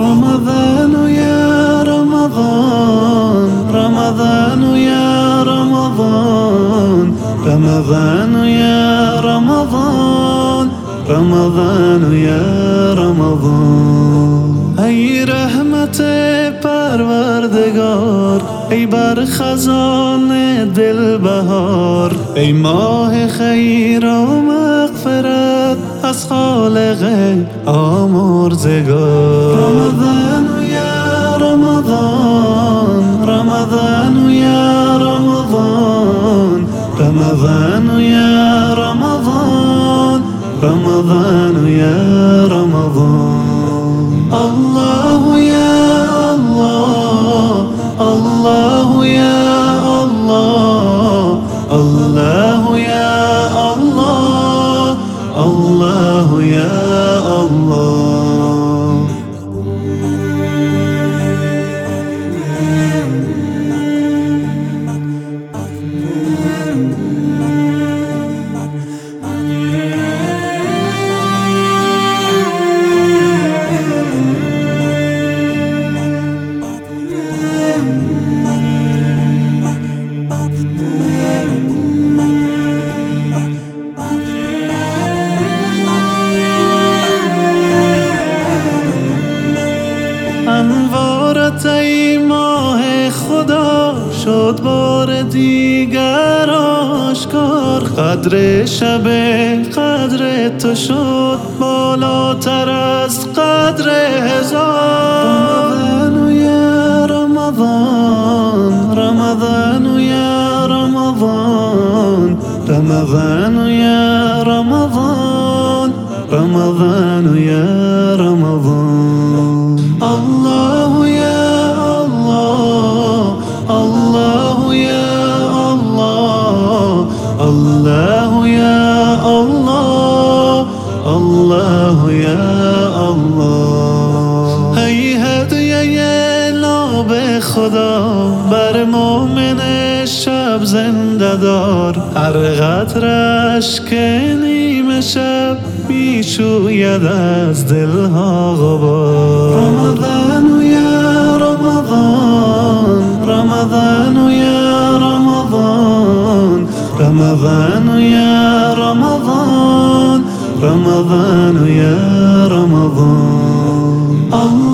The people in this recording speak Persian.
رمضان يا رمضان رمضان يا رمضان رمضان يا رمضان رمضان يا رمضان. بر خزان دل بهار ای ماه خیر و مغفرت از خالق آمرزگار. رمضان یا رمضان رمضان یا رمضان رمضان یا رمضان رمضان یا رمضان. الله يا الله الله يا الله الله يا الله. ای ماه خدا شد بار دیگر آشکار. قدر شب قدر تو شد بالاتر از قدر هزار. رمضان یا رمضان رمضان یا رمضان رمضان یا رمضان رمضان یا رمضان. الله يا الله ای هدیه ناب خدا بر مؤمن شب زنده دار هر قطرش که نیمه شب می‌شوید از دلها غبار رمضان یا رمضان رمضان یا رمضان رمضان یا رمضان رمضان یا رمضان. الله